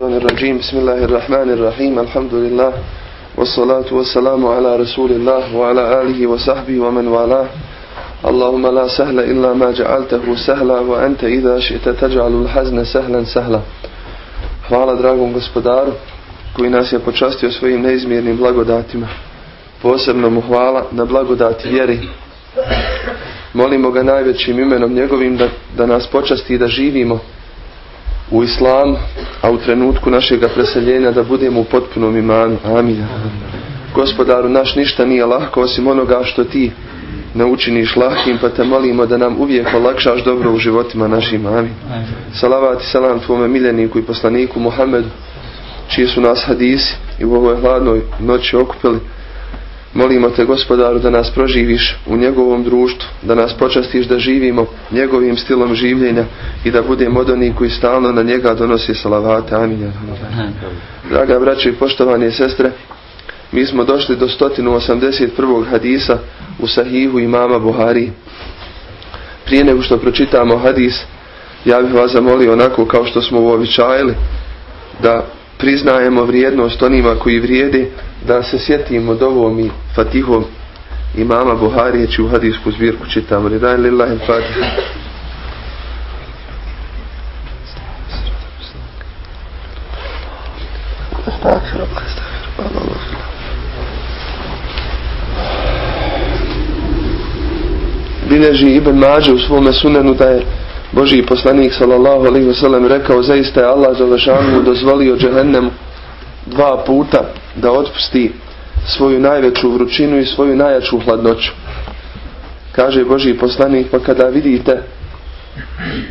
الشيطان الرجيم بسم الله الرحمن الرحيم الحمد لله والصلاة والسلام على رسول الله وعلى آله وصحبه ومن والاه اللهم لا سهل إلا ما جعلته سهلا وأنت إذا شئت تجعل الحزن سهلا سهلا Hvala dragom gospodaru koji nas je počastio svojim neizmjernim blagodatima. Posebno mu hvala na blagodati vjeri. Molimo ga najvećim imenom njegovim da, da nas počasti i da živimo u islamu, a u trenutku našega preseljenja da budemo u potpunom imanu. Amin. Gospodaru, naš ništa nije lahko osim onoga što ti ne učiniš lahkim, pa te molimo da nam uvijek olakšaš dobro u životima našim. Amin. Salavat i salam tvome miljeniku i poslaniku Muhammedu, čiji su nas hadisi i u ovoj hladnoj noći okupili. Molimo te gospodaru da nas proživiš u njegovom društvu, da nas počastiš da živimo njegovim stilom življenja i da budemo od onih koji stalno na njega donosi salavate. Amin. Draga braće i poštovane sestre, mi smo došli do 181. hadisa u sahihu imama Buhari. Prije nego što pročitamo hadis, ja bih vas zamolio onako kao što smo uobičajili da priznajemo vrijednost onima koji vrijede, da se sjetimo dovom i fatihom imama Buharije, čiju hadijsku zbirku čitamo. Ridaj lillahi fatiha. Bileži Ibn Mađe u svome sunenu da je Božiji poslanik sallallahu alaihi wasallam rekao zaista je Allah Đalešanu dozvolio džehennemu dva puta da otpusti svoju najveću vrućinu i svoju najjaču hladnoću. Kaže Božiji poslanik pa kada vidite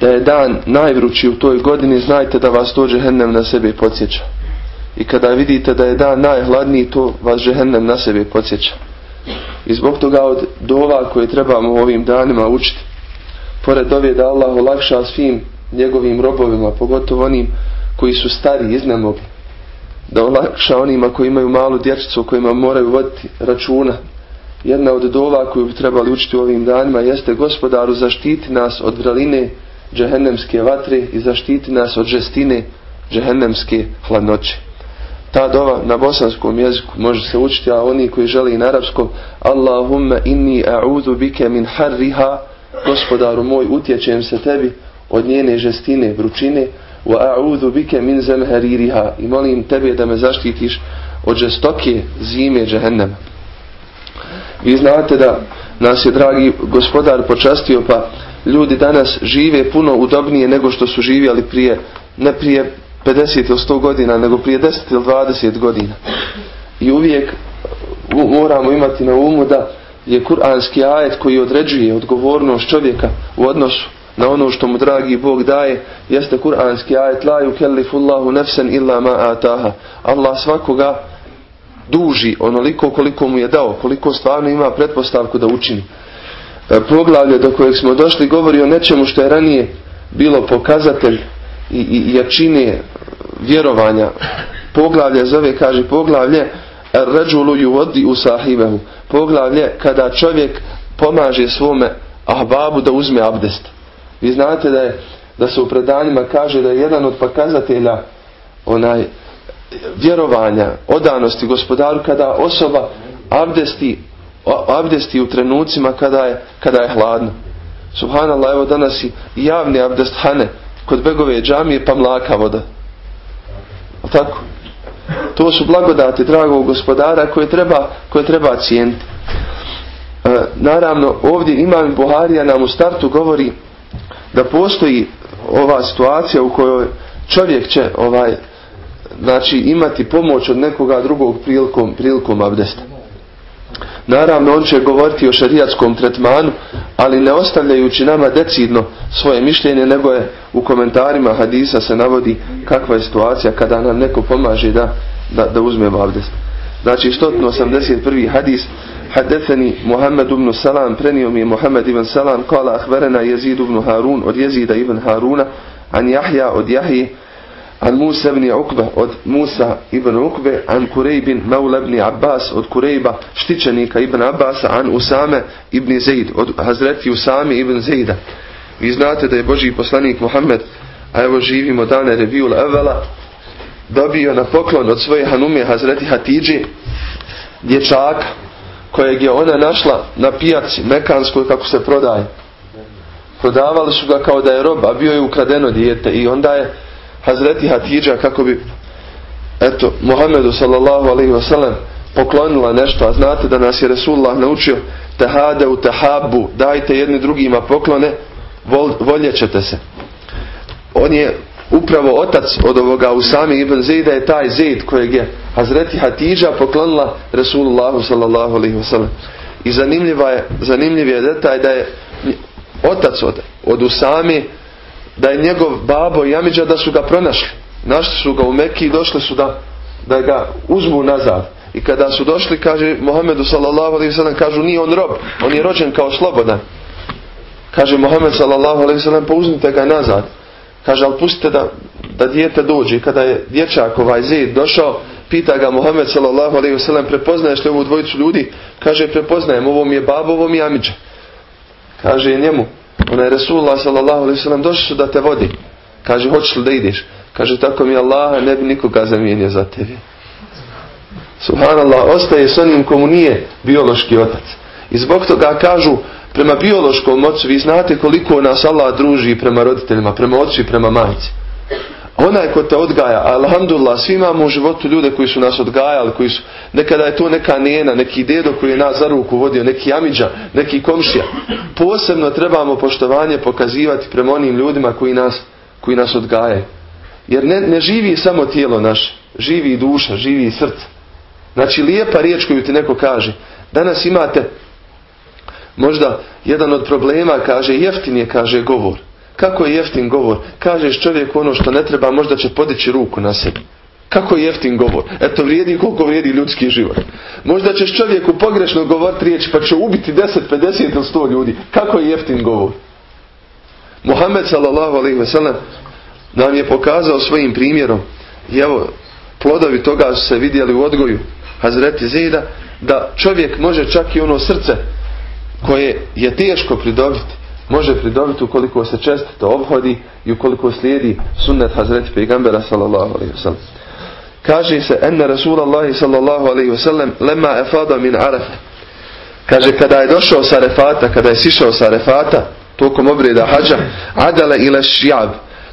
da je dan najvrući u toj godini znajte da vas to džehennem na sebe podsjeća. I kada vidite da je dan najhladniji to vas džehennem na sebe podsjeća. I zbog toga od dova koje trebamo ovim danima učiti pored dove da Allah olakša svim njegovim robovima, pogotovo onim koji su stari iznemogli, da olakša onima koji imaju malu dječicu kojima moraju voditi računa. Jedna od dova koju bi trebali učiti u ovim danima jeste gospodaru zaštiti nas od vraline džehennemske vatre i zaštiti nas od žestine džehennemske hladnoće. Ta dova na bosanskom jeziku može se učiti, a oni koji žele i na arapskom Allahumma inni a'udhu bike min harriha gospodaru moj utječem se tebi od njene žestine, vrućine wa a'udhu bike min zemheririha i molim tebe da me zaštitiš od žestoke zime džehennema. Vi znate da nas je dragi gospodar počastio pa ljudi danas žive puno udobnije nego što su živjeli prije, ne prije 50 ili 100 godina, nego prije 10 ili 20 godina. I uvijek moramo imati na umu da je kuranski ajet koji određuje odgovornost čovjeka u odnosu na ono što mu dragi Bog daje, jeste kuranski ajet la yukellifullahu nefsen illa ma ataha. Allah svakoga duži onoliko koliko mu je dao, koliko stvarno ima pretpostavku da učini. Poglavlje do kojeg smo došli govori o nečemu što je ranije bilo pokazatelj i, i jačine vjerovanja. Poglavlje zove, kaže poglavlje Ređulu ju vodi u sahibehu. Poglavlje kada čovjek pomaže svome ahbabu da uzme abdest. Vi znate da, je, da se u predanjima kaže da je jedan od pokazatelja onaj vjerovanja, odanosti gospodaru kada osoba abdesti, abdesti u trenucima kada je, kada je hladno. Subhanallah, evo danas i javni abdest hane kod begove džamije pa mlaka voda. Tako? To su blagodati dragog gospodara koje treba, koje treba cijeniti. E, naravno, ovdje imam Buharija nam u startu govori da postoji ova situacija u kojoj čovjek će ovaj znači imati pomoć od nekoga drugog prilikom, prilikom abdesta. Naravno, on će govoriti o šarijatskom tretmanu, ali ne ostavljajući nama decidno svoje mišljenje, nego je u komentarima hadisa se navodi kakva je situacija kada nam neko pomaže da, da, da uzmem abdest. Znači, 181. hadis, Hadetheni Muhammed ibn Salam, prenio mi je Muhammed ibn Salam, kala ahverena Jezid ibn Harun, od Jezida ibn Haruna, an Jahja od Jahji, an Musa ibn Ukbe, od Musa ibn Ukbe, an Kurejbin Mevla ibn Abbas, od Kurejba, štićenika ibn Abbas an Usame ibn Zaid, od Hazreti Usame ibn Zaida. Vi znate da je Boži poslanik Muhammed, a evo živimo dane Revijul Evela, dobio na poklon od svoje hanume Hazreti Hatidži dječaka kojeg je ona našla na pijaci Mekanskoj kako se prodaje. Prodavali su ga kao da je roba, bio je ukradeno dijete i onda je Hazreti Hatidža kako bi eto, Muhammedu sallallahu alaihi wasallam poklonila nešto, a znate da nas je Resulullah naučio tehade u tehabu, dajte jedni drugima poklone, vol, voljet ćete se. On je upravo otac od ovoga Usami ibn Zejda je taj Zejd kojeg je Hazreti Hatidža poklonila Resulullahu sallallahu alaihi wasallam. I zanimljiva je, zanimljiv je detaj da je otac od, od Usami da je njegov babo i Amidža da su ga pronašli. Našli su ga u Mekiji i došli su da, da ga uzmu nazad. I kada su došli, kaže Mohamedu sallallahu alaihi sallam, kažu nije on rob, on je rođen kao slobodan. Kaže Mohamed sallallahu alaihi sallam, pa uzmite ga nazad. Kaže, ali pustite da, da dijete dođe. Kada je dječak ovaj zid došao, pita ga alaihi sallam, prepoznaješ li ovu dvojicu ljudi? Kaže, prepoznajem, ovo mi je babo, ovo mi je Amidža. Kaže njemu, onaj Resulullah sallam, došli su da te vodi. Kaže, hoćeš li da ideš? Kaže, tako mi Allah ne bi nikoga zamijenio za tebi. Subhanallah, ostaje s onim komu nije biološki otac. I zbog toga kažu, prema biološkom ocu, vi znate koliko nas Allah druži prema roditeljima, prema ocu i prema majci. Onaj ko te odgaja, alhamdulillah, svi imamo u životu ljude koji su nas odgajali, koji su, nekada je to neka nena, neki dedo koji je nas za ruku vodio, neki amidža, neki komšija. Posebno trebamo poštovanje pokazivati prema onim ljudima koji nas, koji nas odgajaju. Jer ne, ne živi samo tijelo naše, živi i duša, živi i srce. Znači lijepa riječ koju ti neko kaže. Danas imate možda jedan od problema kaže jeftin je kaže govor. Kako je jeftin govor? Kažeš čovjeku ono što ne treba možda će podići ruku na sebi. Kako je jeftin govor? Eto vrijedi koliko vrijedi ljudski život. Možda ćeš čovjeku pogrešno govoriti riječ pa će ubiti 10, 50 ili 100 ljudi. Kako je jeftin govor? Ve sellem nam je pokazao svojim primjerom i evo plodovi toga su se vidjeli u odgoju Hazreti Zida da čovjek može čak i ono srce koje je teško pridobiti može pridobiti ukoliko se čestito obhodi i ukoliko slijedi sunnet Hazreti Pegambera sallallahu alaihi wasallam kaže se enne Rasulallahi sallallahu alaihi wasallam lema efada min arafe kaže kada je došao sa refata kada je sišao sa refata tokom obreda hađa adale ila šijab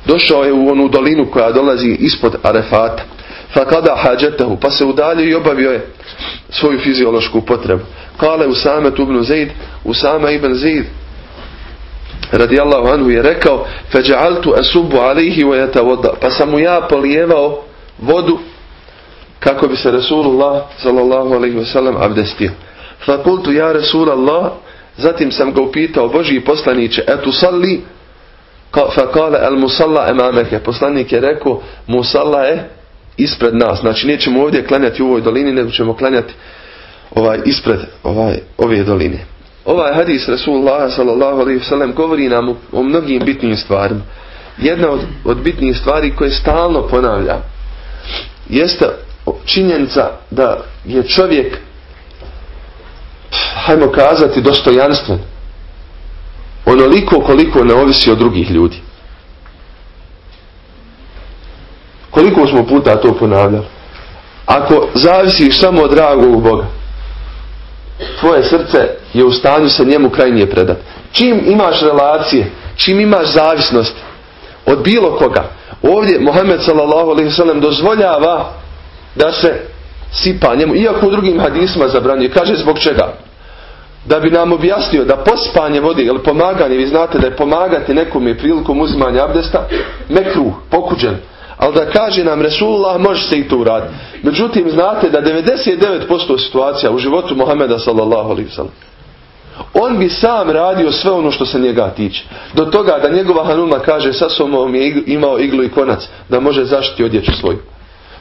došao je u onu dolinu koja dolazi ispod arefata. Fakada hađetahu, pa se udalio i obavio je svoju fiziološku potrebu. Kale Usame ibn Zaid, Usama ibn Zaid, radijallahu anhu je rekao, feđa'altu asubu alihi wa yatawadda, pa sam mu ja polijevao vodu kako bi se Rasulullah sallallahu alaihi wa sallam abdestio. Fakultu ja Rasulallah, zatim sam ga upitao, Boži poslaniće, etu salli, fakale al musalla emameke, poslanik je rekao, musalla je ispred nas. Znači nećemo ovdje klanjati u ovoj dolini, nego ćemo klanjati ovaj ispred ovaj ove doline. Ovaj hadis Rasulullah sallallahu alejhi ve sellem govori nam o, o mnogim bitnim stvarima. Jedna od, od bitnih stvari koje stalno ponavlja jeste činjenica da je čovjek hajmo kazati dostojanstven onoliko koliko ne ovisi od drugih ljudi. Koliko smo puta to ponavljali? Ako zavisiš samo od dragog Boga, tvoje srce je u stanju se njemu krajnije predati. Čim imaš relacije, čim imaš zavisnost od bilo koga, ovdje Mohamed s.a.v. dozvoljava da se sipa njemu, iako u drugim hadisma zabranjuje. Kaže zbog čega? Da bi nam objasnio da pospanje vode ili pomaganje, vi znate da je pomagati nekome prilikom uzimanja abdesta, mekruh, pokuđen, ali da kaže nam Resulullah može se i to uraditi. Međutim, znate da 99% situacija u životu Muhameda sallallahu alaihi sallam on bi sam radio sve ono što se njega tiče. Do toga da njegova Hanuma kaže sa je imao iglu i konac da može zaštiti odjeću svoju.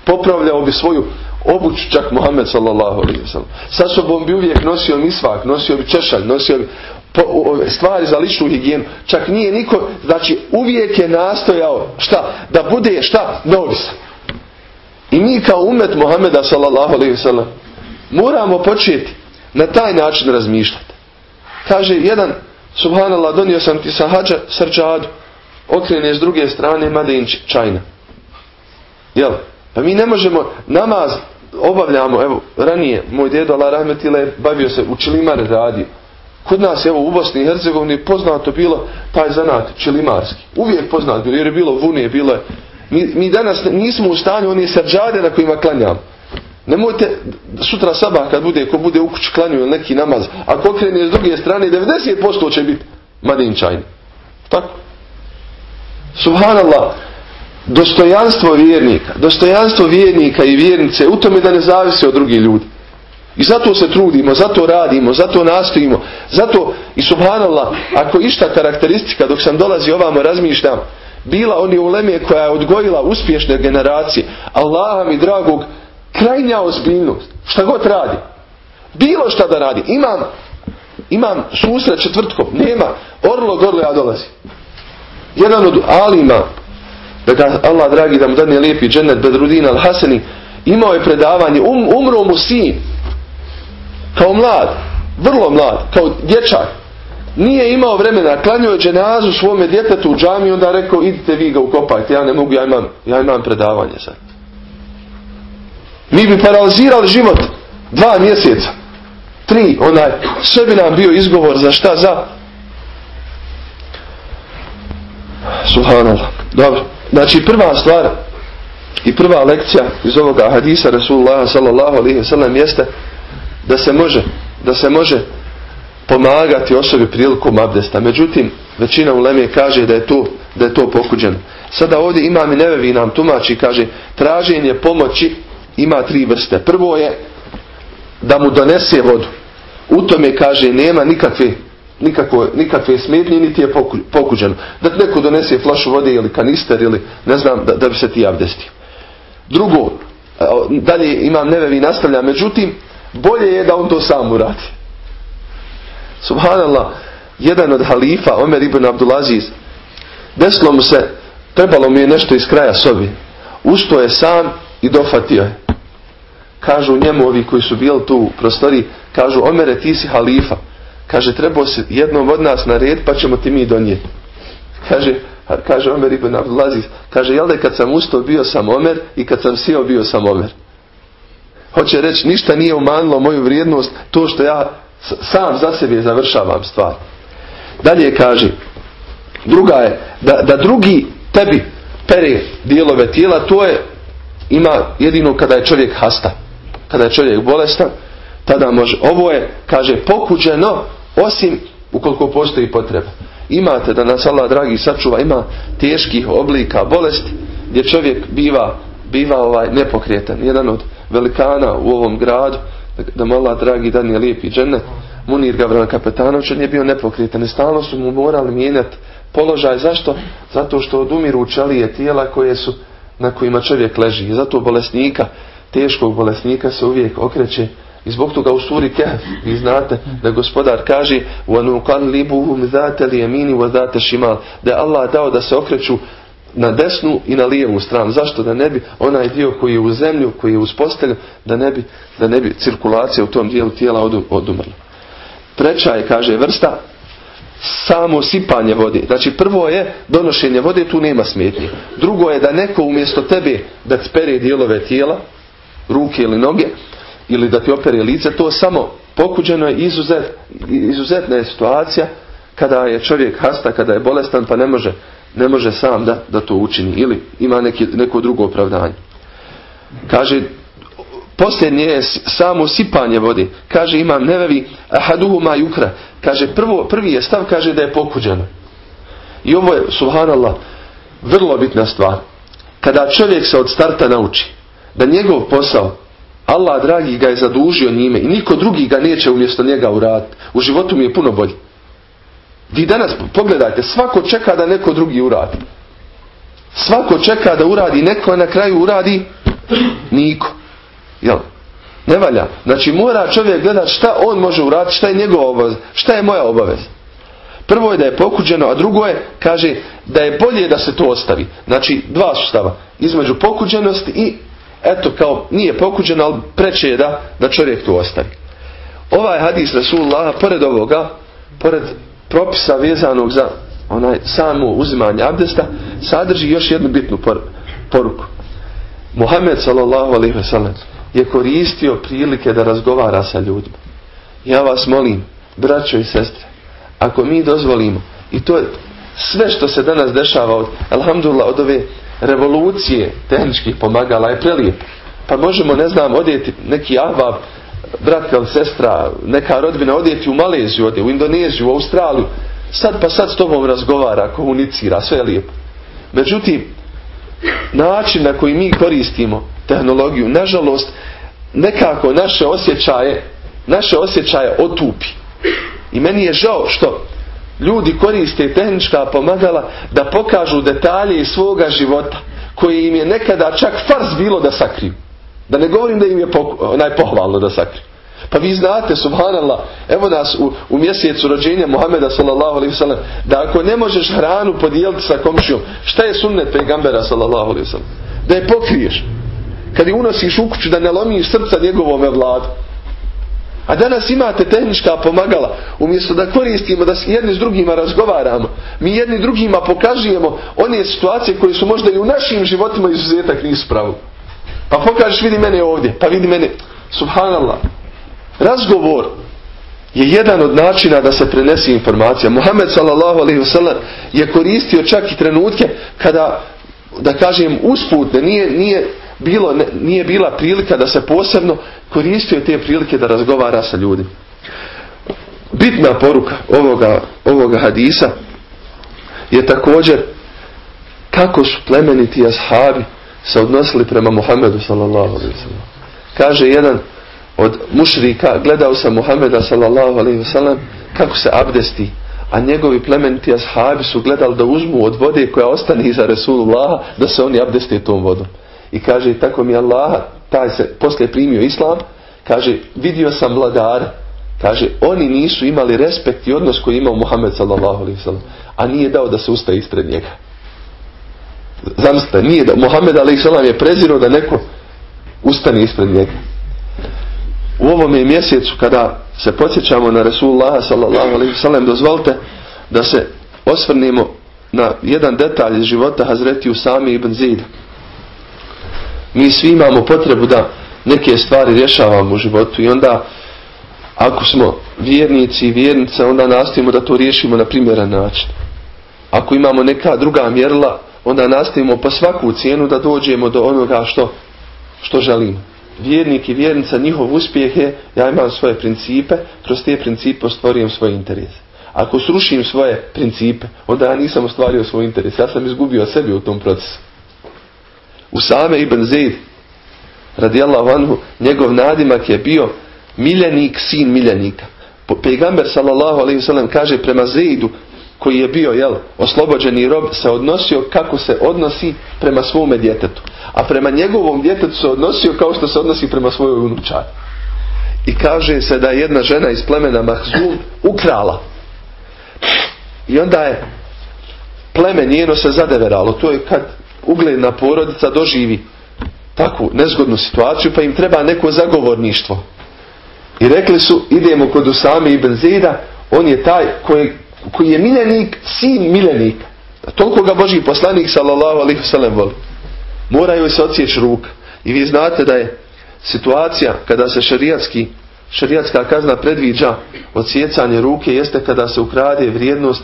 Popravljao bi svoju obuću čak Muhammed sallallahu alaihi. Sa sobom bi uvijek nosio misvak, nosio bi češalj, nosio bi stvari za ličnu higijenu. Čak nije niko, znači uvijek je nastojao šta? Da bude šta? Neovisan. I mi kao umet Muhameda sallallahu alaihi sallam moramo početi na taj način razmišljati. Kaže jedan, subhanallah, donio sam ti sa hađa srčadu, okrene s druge strane Madinč čajna. Jel? Pa mi ne možemo namaz obavljamo, evo, ranije, moj djedo Allah Rahmetile bavio se, u Čilimare radio. Kod nas, evo, u Bosni i Hercegovini poznato bilo taj zanat čilimarski. Uvijek poznat bilo, jer je bilo vunije, bilo je. Mi, mi danas nismo u stanju, oni srđade na kojima klanjamo. Nemojte sutra sabah kad bude, ko bude u kući klanju neki namaz, ako okrene s druge strane, 90% će biti madinčajni. Tako? Subhanallah, dostojanstvo vjernika, dostojanstvo vjernika i vjernice u tome da ne zavise od drugih ljudi. I zato se trudimo, zato radimo, zato nastojimo, zato i subhanallah, ako išta karakteristika dok sam dolazi ovamo razmišljam, bila oni uleme koja je odgojila uspješne generacije, Allaha mi dragog, krajnja ozbiljnost, šta god radi, bilo šta da radi, imam, imam susret četvrtkom, nema, orlo gorlo ja dolazi. Jedan od alima, da ga Allah dragi da mu dadne lijepi džennet Bedrudin al-Hasani, imao je predavanje, um, umro mu sin, kao mlad, vrlo mlad, kao dječak, nije imao vremena, klanio je dženazu svome djetetu u džami onda rekao idite vi ga ukopajte, ja ne mogu, ja imam, ja imam predavanje sad. Mi bi paralizirali život dva mjeseca, tri, onaj, sve bi nam bio izgovor za šta, za Subhanallah. Dobro. Znači prva stvar i prva lekcija iz ovoga hadisa Rasulullah sallallahu alaihi sallam jeste da se može da se može pomagati osobi prilikom abdesta. Međutim, većina uleme kaže da je to, da je to pokuđeno. Sada ovdje imam i nam tumači kaže traženje pomoći ima tri vrste. Prvo je da mu donese vodu. U tome kaže nema nikakve nikakve, nikakve smetnje niti je pokuđeno. Da neko donese flašu vode ili kanister ili ne znam da, da bi se ti abdestio. Drugo, dalje imam nevevi nastavlja, međutim bolje je da on to sam uradi. Subhanallah, jedan od halifa, Omer ibn Abdulaziz, desilo mu se, trebalo mi je nešto iz kraja sobi. Usto je sam i dofatio je. Kažu njemu ovi koji su bili tu u prostori, kažu Omere ti si halifa. Kaže trebao se jednom od nas na red pa ćemo ti mi donijeti. Kaže, kaže Omer ibn Abdulaziz, kaže jel da kad sam ustao bio sam Omer i kad sam sio bio sam Omer. Hoće reći ništa nije umanilo moju vrijednost to što ja sam za sebe završavam stvar. Dalje kaže, druga je da, da drugi tebi pere dijelove tijela, to je ima jedino kada je čovjek hasta. Kada je čovjek bolestan, tada može. Ovo je, kaže, pokuđeno osim ukoliko postoji potreba. Imate da nas Allah dragi sačuva, ima teških oblika bolesti gdje čovjek biva, biva ovaj nepokretan. Jedan od velikana u ovom gradu, da mu Allah dragi dan je lijepi džennet, Munir Gavran Kapetanović, on je bio nepokretan i stalno su mu morali mijenjati položaj. Zašto? Zato što odumiru čelije tijela koje su, na kojima čovjek leži. I zato bolesnika, teškog bolesnika se uvijek okreće i zbog toga u suri Kehf, vi znate da gospodar kaže وَنُقَلِّبُهُمْ ذَاتَ الْيَمِينِ وَذَاتَ شِمَالِ da je Allah dao da se okreću na desnu i na lijevu stranu. Zašto? Da ne bi onaj dio koji je u zemlju, koji je uz postelju, da ne bi, da ne bi cirkulacija u tom dijelu tijela odumrla. Treća je, kaže, vrsta samo sipanje vode. Znači prvo je donošenje vode, tu nema smetnje. Drugo je da neko umjesto tebe da spere dijelove tijela, ruke ili noge, ili da ti opere lice, to samo pokuđeno je izuzet, izuzetna je situacija kada je čovjek hasta, kada je bolestan pa ne može, ne može sam da, da to učini ili ima neki, neko drugo opravdanje. Kaže, posljednje je samo sipanje vode. Kaže imam nevevi ahaduhuma yukra. Kaže prvo, prvi je stav kaže da je pokuđeno. I ovo je, subhanallah, vrlo bitna stvar. Kada čovjek se od starta nauči da njegov posao Allah dragi ga je zadužio njime i niko drugi ga neće umjesto njega uraditi. U životu mi je puno bolje. Vi danas pogledajte, svako čeka da neko drugi uradi. Svako čeka da uradi, neko na kraju uradi, niko. Jel? Ne valja. Znači mora čovjek gledati šta on može uraditi, šta je njegova obaveza, šta je moja obaveza. Prvo je da je pokuđeno, a drugo je, kaže, da je bolje da se to ostavi. Znači, dva su stava. Između pokuđenosti i, eto, kao, nije pokuđeno, ali preće je da, da čovjek to ostavi. Ovaj hadis Rasulullah, pored ovoga, pored propisa vezanog za onaj samo uzimanje abdesta, sadrži još jednu bitnu poruku. Muhammed sallallahu alaihi wasallam je koristio prilike da razgovara sa ljudima. Ja vas molim, braćo i sestre, ako mi dozvolimo, i to je sve što se danas dešava od, alhamdulillah, od ove revolucije tehničkih pomagala je prelijepo. Pa možemo, ne znam, odjeti neki ahbab, brat ili sestra, neka rodbina odjeti u Maleziju, ode, u Indoneziju, u Australiju. Sad pa sad s tobom razgovara, komunicira, sve je lijepo. Međutim, način na koji mi koristimo tehnologiju, nažalost, nekako naše osjećaje, naše osjećaje otupi. I meni je žao što ljudi koriste tehnička pomagala da pokažu detalje iz svoga života koji im je nekada čak fars bilo da sakriju. Da ne govorim da im je najpohvalno da sakriju. Pa vi znate, subhanallah, evo nas u, u mjesecu rođenja Muhameda sallallahu alaihi wasallam, da ako ne možeš hranu podijeliti sa komšijom, šta je sunnet pejgambera sallallahu alaihi wasallam? Da je pokriješ. Kad je unosiš u kuću da ne lomiš srca njegovome vladu. A danas imate tehnička pomagala. Umjesto da koristimo, da jedni s drugima razgovaramo. Mi jedni drugima pokažujemo one situacije koje su možda i u našim životima izuzetak nisu pravo. Pa pokažeš vidi mene ovdje. Pa vidi mene. Subhanallah. Razgovor je jedan od načina da se prenesi informacija. Muhammed wasallam je koristio čak i trenutke kada da kažem usputne, nije, nije, bilo, nije bila prilika da se posebno koristio te prilike da razgovara sa ljudima. Bitna poruka ovoga, ovoga hadisa je također kako su plemeniti ashabi se odnosili prema Muhammedu sallallahu alaihi wasallam. Kaže jedan od mušrika, gledao sam Muhameda sallallahu alaihi wasallam kako se abdesti, a njegovi plemeniti ashabi su gledali da uzmu od vode koja ostane iza Resulullaha da se oni abdeste tom vodom. I kaže, tako mi Allaha, taj se poslije primio islam, kaže, vidio sam vladare, kaže, oni nisu imali respekt i odnos koji imao Muhammed sallallahu alaihi wasallam, a nije dao da se ustaje ispred njega. Zamislite, nije da, alaihi wasallam je prezirao da neko ustane ispred njega. U ovome mjesecu kada se podsjećamo na Resulullah wasallam, dozvolite da se osvrnemo na jedan detalj iz života Hazreti Usami ibn Zida. Mi svi imamo potrebu da neke stvari rješavamo u životu i onda ako smo vjernici i vjernice onda nastavimo da to riješimo na primjeran način. Ako imamo neka druga mjerila onda nastavimo po svaku cijenu da dođemo do onoga što, što želimo. Vjernik i vjernica, njihov uspjeh je ja imam svoje principe, kroz te principe ostvarujem svoj interes. Ako srušim svoje principe, onda ja nisam ostvario svoj interes. Ja sam izgubio sebi u tom procesu. Usame ibn Zaid radijallahu anhu, njegov nadimak je bio miljenik, sin miljenika. Pejgamber sallallahu alaihi kaže prema Zaidu koji je bio jel, oslobođeni rob se odnosio kako se odnosi prema svome djetetu. A prema njegovom djetetu se odnosio kao što se odnosi prema svojoj unučari. I kaže se da je jedna žena iz plemena Mahzum ukrala. I onda je pleme njeno se zadeveralo. To je kad ugledna porodica doživi takvu nezgodnu situaciju pa im treba neko zagovorništvo. I rekli su idemo kod Usame ibn Zida, on je taj koji, koji je miljenik, sin miljenika. Toliko ga Boži poslanik sallallahu alaihi wasallam voli. Moraju se odsjeći ruka. I vi znate da je situacija kada se šarijatski šarijatska kazna predviđa odsjecanje ruke jeste kada se ukrade vrijednost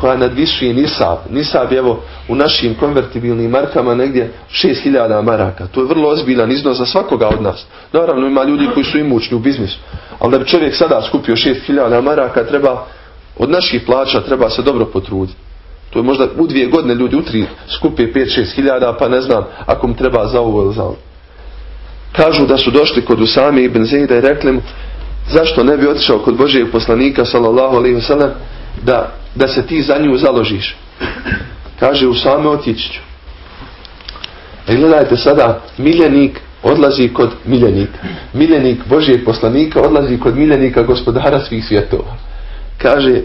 koja nadvisuje nisab. Nisab je evo u našim konvertibilnim markama negdje 6000 maraka. To je vrlo ozbiljan iznos za svakoga od nas. Naravno ima ljudi koji su imućni u biznisu. Ali da bi čovjek sada skupio 6000 maraka treba od naših plaća treba se dobro potruditi. To je možda u dvije godine ljudi utri skupe 5-6 hiljada pa ne znam ako mu treba za ovo ili za ovo. Kažu da su došli kod Usame ibn Zejda i rekli mu zašto ne bi otišao kod Božijeg poslanika sallallahu alaihi wasallam da, da se ti za nju založiš. Kaže Usame otići ću. E gledajte sada, miljenik odlazi kod miljenika. Miljenik Božijeg poslanika odlazi kod miljenika gospodara svih svjetova. Kaže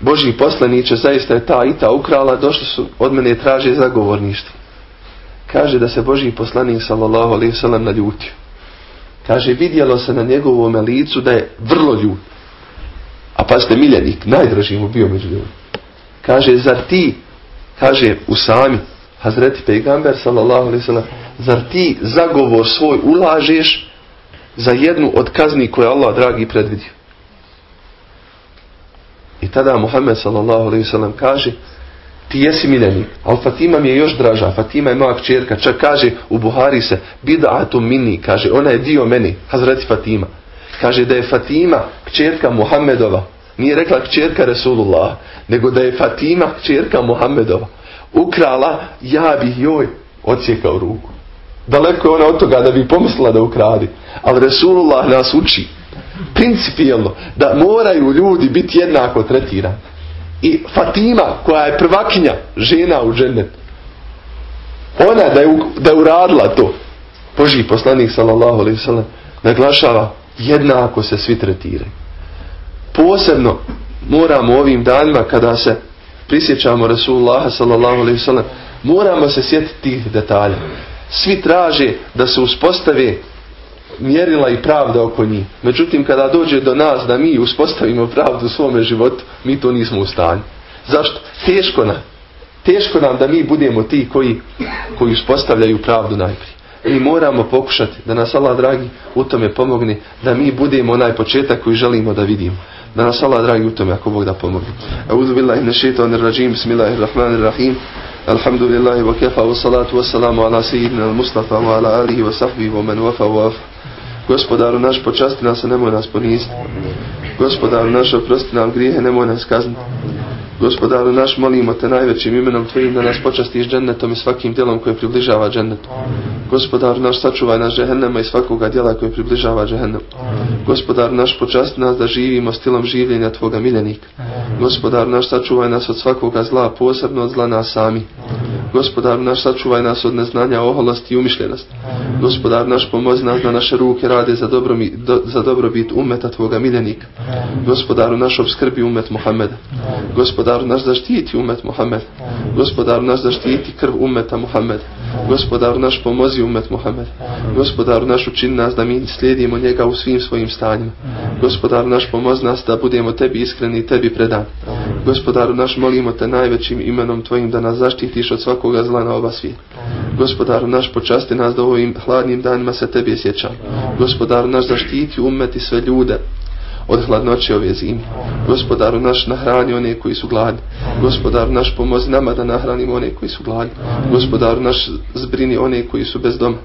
Božji poslaniće zaista je ta i ta ukrala, došli su od mene traže zagovorništvo. Kaže da se Božji poslanik sallallahu alaihi sallam naljutio. Kaže vidjelo se na njegovom licu da je vrlo ljut. A pa ste miljenik, najdraži mu bio među. Kaže zar ti, kaže u sami, Hazreti Pejgamber sallallahu alaihi sallam, zar ti zagovor svoj ulažeš za jednu od kazni koje Allah dragi predvidio? I tada Muhammed sallam kaže ti jesi miljenik, ali Fatima mi je još draža, Fatima je moja kćerka, čak kaže u Buhari se, bida'atu mini, kaže, ona je dio meni, Hazreti Fatima. Kaže da je Fatima kćerka Muhammedova, nije rekla kćerka Resulullah, nego da je Fatima kćerka Muhammedova. Ukrala, ja bih joj odsjekao ruku. Daleko je ona od toga da bi pomislila da ukradi. Ali Resulullah nas uči principijelno da moraju ljudi biti jednako tretirani. I Fatima koja je prvakinja žena u džennetu. Ona da je, da je uradila to. Boži poslanik sallallahu alaihi sallam naglašava jednako se svi tretiraju. Posebno moramo ovim danima kada se prisjećamo Rasulullah sallallahu alaihi sallam moramo se sjetiti tih detalja. Svi traže da se uspostave mjerila i pravda oko njih. Međutim, kada dođe do nas da mi uspostavimo pravdu u svome životu, mi to nismo u stanju. Zašto? Teško nam. Teško nam da mi budemo ti koji, koji uspostavljaju pravdu najprije. Mi moramo pokušati da nas Allah dragi u tome pomogne, da mi budemo onaj početak koji želimo da vidimo. Da nas Allah dragi u tome ako Bog da pomogne. A'udhu billahi min shaitanir rajim. Bismillahirrahmanirrahim. Alhamdulillahi wa kafa wa salatu wa salamu ala sayyidina al-Mustafa wa ala alihi wa sahbihi wa man wafa wa. Gospodaru naš počasti nas, nemoj nas poniziti. Gospodaru naš oprosti nam grijehe, nemoj nas kazniti. Gospodaru naš, molimo te najvećim imenom Tvojim da nas počastiš džennetom i svakim djelom koje približava džennetu. Gospodaru naš, sačuvaj nas džehennema i svakoga djela koje približava džehennem. Gospodaru naš, počasti nas da živimo stilom življenja Tvoga miljenika. Gospodaru naš, sačuvaj nas od svakoga zla, posebno od zla nas sami. Gospodaru naš, sačuvaj nas od neznanja, oholosti i umišljenosti. Gospodaru naš, pomozi nas da naše ruke rade za, dobromi, do, za dobrobit umeta Tvoga miljenika. Gospodaru naš, obskrbi umet Muhammeda. Gospodaru naš, zaštiti umet Muhammed. Gospodaru naš, zaštiti krv umeta Muhammed. Gospodaru naš, pomozi umet Muhammed. Gospodaru naš, učini nas da mi slijedimo njega u svim svojim stanjima. Gospodaru naš, pomozi nas da budemo tebi iskreni i tebi predan. Gospodaru naš, molimo te najvećim imenom Tvojim da nas zaštitiš od svakoga zla na oba svijeta. Gospodaru naš, počasti nas da ovim hladnim danima se tebi sjećam. Gospodaru naš, zaštiti umet i sve ljude od hladnoće ove zime. Gospodaru naš nahrani one koji su gladni. Gospodaru naš pomozi nama da nahranimo one koji su gladni. Gospodaru naš zbrini one koji su bez doma.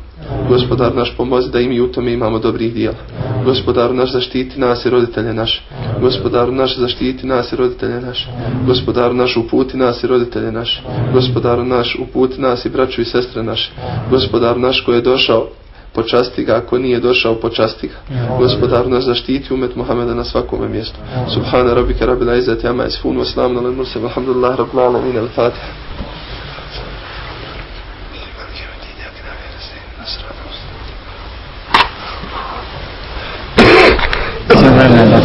Gospodaru naš pomozi da i mi u tome imamo dobrih dijela. Gospodaru naš zaštiti nas i roditelje naše. Gospodaru naš zaštiti nas i roditelje naše. Gospodaru naš uputi nas i roditelje naše. Gospodaru naš uputi nas i braću i sestre naše. Gospodaru naš koji je došao počasti ga, ako nije došao, počasti ga. Gospodar nas zaštiti umet Muhameda na svakome mjestu. Subhana rabbika rabbil izzati amma yasifun wa salamun alal mursalin walhamdulillahi rabbil alamin al-fatiha. Sebenarnya,